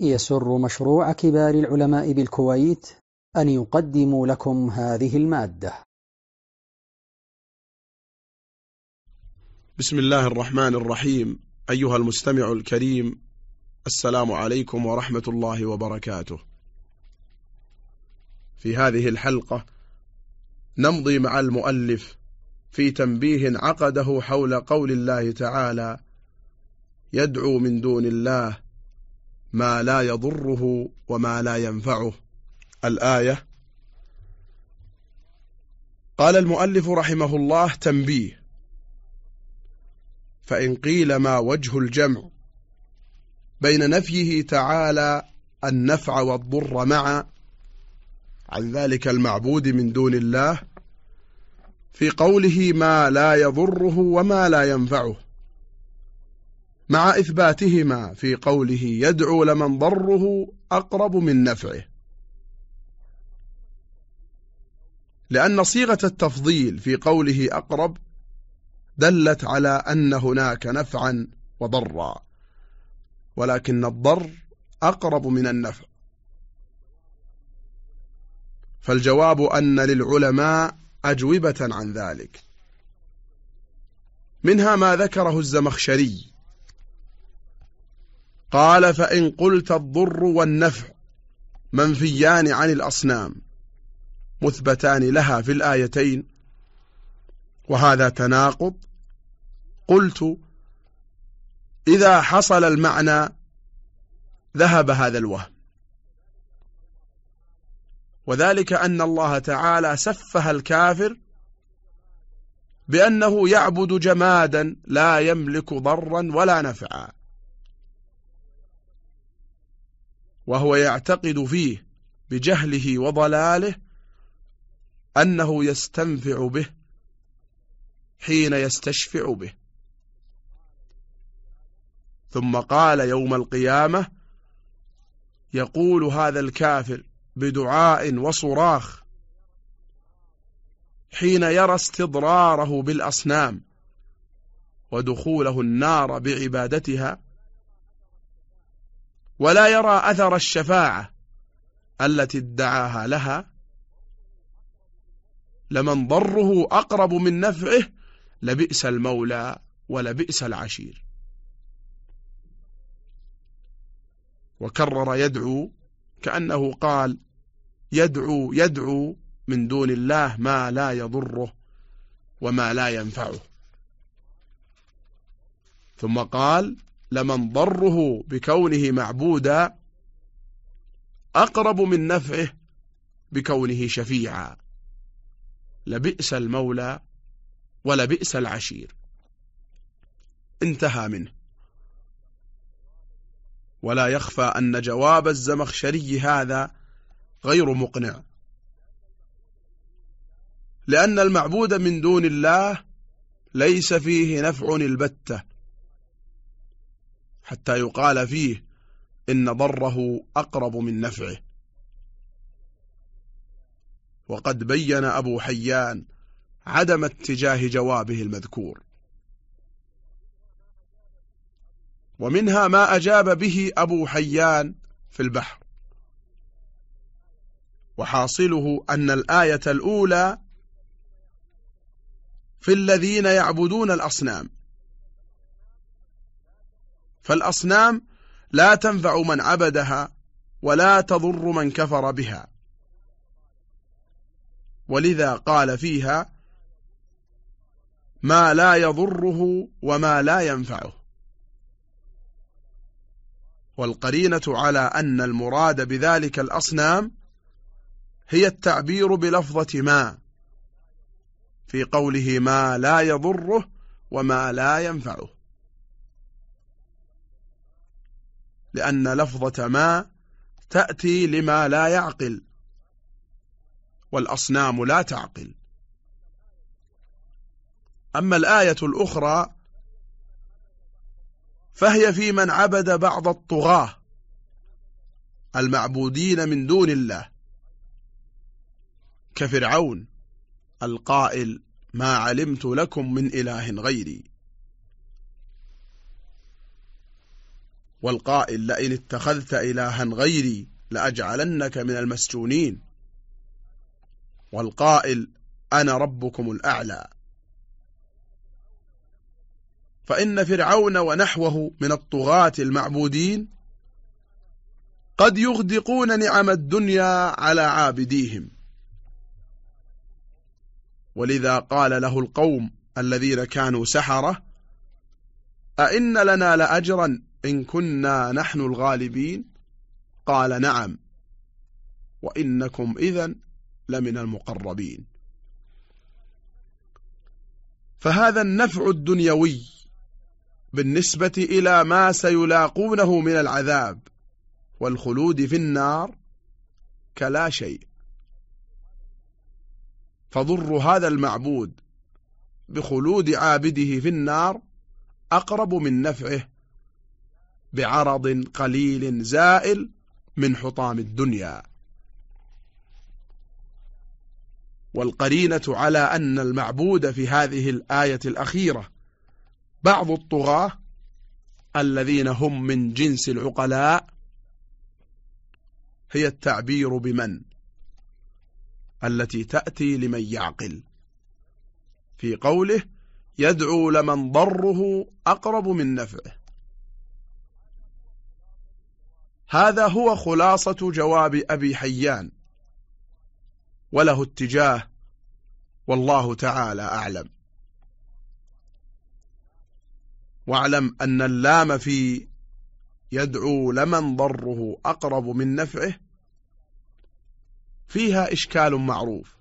يسر مشروع كبار العلماء بالكويت أن يقدم لكم هذه المادة. بسم الله الرحمن الرحيم. أيها المستمع الكريم السلام عليكم ورحمة الله وبركاته. في هذه الحلقة نمضي مع المؤلف في تنبيه عقده حول قول الله تعالى يدعو من دون الله ما لا يضره وما لا ينفعه. الآية. قال المؤلف رحمه الله تنبيه. فإن قيل ما وجه الجمع بين نفيه تعالى النفع والضر معا عن ذلك المعبود من دون الله في قوله ما لا يضره وما لا ينفعه. مع إثباتهما في قوله يدعو لمن ضره أقرب من نفعه. لأن صيغة التفضيل في قوله أقرب دلت على أن هناك نفعا وضرا ولكن الضر أقرب من النفع. فالجواب أن للعلماء أجوبة عن ذلك. منها ما ذكره الزمخشري قال فإن قلت الضر والنفع منفيان عن الأصنام مثبتان لها في الآيتين وهذا تناقض. قلت إذا حصل المعنى ذهب هذا الوهم. وذلك أن الله تعالى سفه الكافر بأنه يعبد جمادا لا يملك ضرا ولا نفعا. وهو يعتقد فيه بجهله وضلاله أنه يستنفع به حين يستشفع به. ثم قال يوم القيامة يقول هذا الكافر بدعاء وصراخ حين يرى استضراره بالأصنام ودخوله النار بعبادتها ولا يرى أثر الشفاعة التي ادعاها لها. لمن ضره أقرب من نفعه لبئس المولى ولبئس العشير. وكرر يدعو كأنه قال يدعو يدعو من دون الله ما لا يضره وما لا ينفعه. ثم قال لمن ضره بكونه معبودا أقرب من نفعه بكونه شفيعا. لبئس المولى ولبئس العشير. انتهى منه. ولا يخفى أن جواب الزمخشري هذا غير مقنع. لأن المعبود من دون الله ليس فيه نفع البتة. حتى يقال فيه إن ضره أقرب من نفعه. وقد بين أبو حيان عدم اتجاه جوابه المذكور. ومنها ما أجاب به أبو حيان في البحر. وحاصله أن الآية الأولى في الذين يعبدون الأصنام. فالأصنام لا تنفع من عبدها ولا تضر من كفر بها. ولذا قال فيها ما لا يضره وما لا ينفعه. والقرينة على أن المراد بذلك الأصنام هي التعبير بلفظة ما في قوله ما لا يضره وما لا ينفعه. لأن لفظة ما تأتي لما لا يعقل والأصنام لا تعقل. أما الآية الأخرى فهي في من عبد بعض الطغاة المعبودين من دون الله كفرعون القائل ما علمت لكم من إله غيري. والقائل لئن اتخذت إلها غيري لأجعلنك من المسجونين. والقائل أنا ربكم الأعلى. فإن فرعون ونحوه من الطغاة المعبودين قد يغدقون نعم الدنيا على عابديهم. ولذا قال له القوم الذين كانوا سحرة أئن لنا لأجرا إن كنا نحن الغالبين؟ قال نعم. وإنكم إذا لمن المقربين. فهذا النفع الدنيوي بالنسبة إلى ما سيلاقونه من العذاب والخلود في النار كلا شيء. فضر هذا المعبود بخلود عابده في النار أقرب من نفعه بعرض قليل زائل من حطام الدنيا. والقرينة على أن المعبود في هذه الآية الأخيرة بعض الطغاة الذين هم من جنس العقلاء هي التعبير بمن؟ التي تأتي لمن يعقل. في قوله يدعو لمن ضره أقرب من نفعه. هذا هو خلاصة جواب أبي حيان وله اتجاه والله تعالى أعلم. واعلم أن اللام في يدعو لمن ضره أقرب من نفعه فيها إشكال معروف.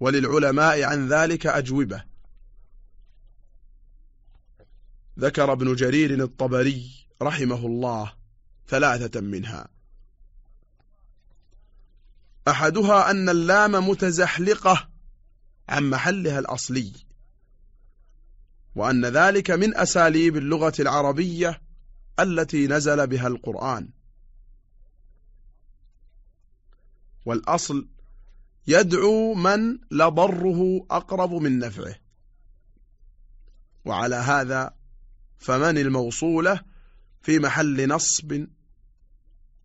وللعلماء عن ذلك أجوبة. ذكر ابن جرير الطبري رحمه الله ثلاثة منها. أحدها أن اللام متزحلقة عن محلها الأصلي وأن ذلك من أساليب اللغة العربية التي نزل بها القرآن. والأصل يدعو من لضره أقرب من نفعه وعلى هذا فمن الموصولة في محل نصب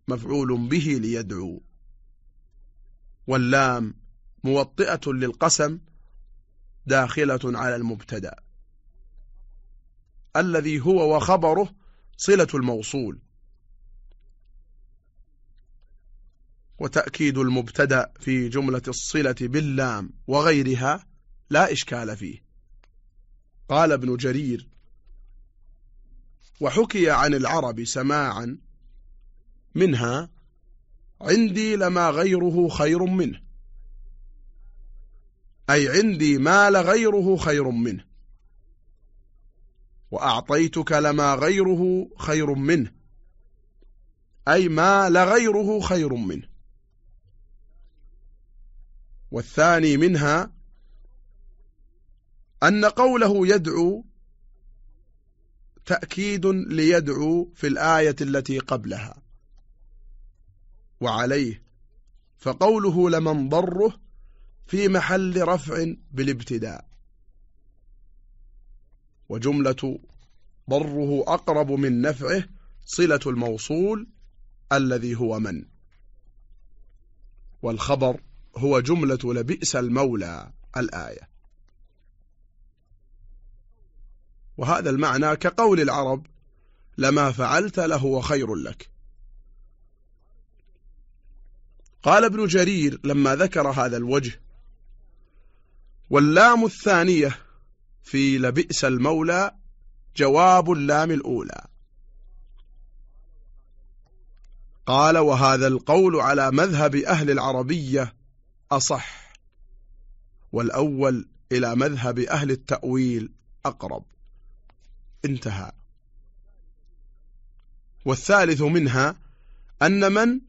مفعول به ليدعو. واللام موطئة للقسم داخلة على المبتدأ. الذي هو وخبره صلة الموصول. وتأكيد المبتدأ في جملة الصلة باللام وغيرها لا إشكال فيه. قال ابن جرير وحكي عن العرب سماعا منها عندي لما غيره خير منه. أي عندي ما لغيره خير منه. وأعطيتك لما غيره خير منه. أي ما لغيره خير منه. والثاني منها أن قوله يدعو تأكيد ليدعو في الآية التي قبلها. وعليه فقوله لمن ضره في محل رفع بالابتداء. وجملة ضره أقرب من نفعه صلة الموصول الذي هو من. والخبر هو جملة لبئس المولى الآية. وهذا المعنى كقول العرب لما فعلت له خير لك. قال ابن جرير لما ذكر هذا الوجه واللام الثانية في لبئس المولى جواب اللام الأولى. قال وهذا القول على مذهب أهل العربية أصح والأول إلى مذهب أهل التأويل أقرب. انتهى. والثالث منها أن من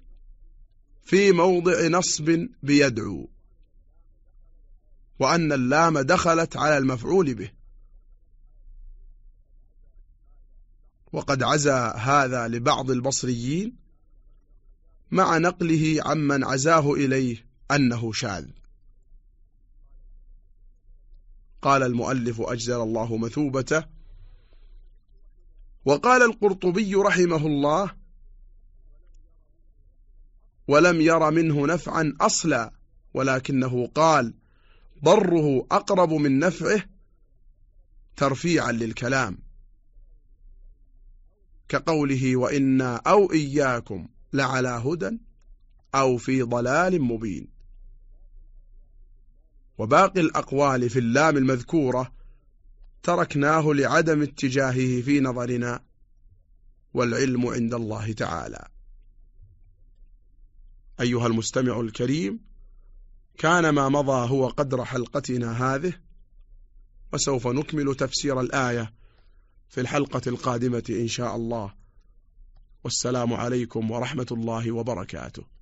في موضع نصب بيدعو وأن اللام دخلت على المفعول به. وقد عزى هذا لبعض البصريين مع نقله عمن عزاه إليه أنه شاذ. قال المؤلف أجزل الله مثوبته وقال القرطبي رحمه الله ولم ير منه نفعا أصلا ولكنه قال ضره أقرب من نفعه ترفيعا للكلام كقوله وإنا أو إياكم لعلى هدى أو في ضلال مبين وباقي الأقوال في اللام المذكورة تركناه لعدم اتجاهه في نظرنا والعلم عند الله تعالى. أيها المستمع الكريم كان ما مضى هو قدر حلقتنا هذه وسوف نكمل تفسير الآية في الحلقة القادمة إن شاء الله. والسلام عليكم ورحمة الله وبركاته.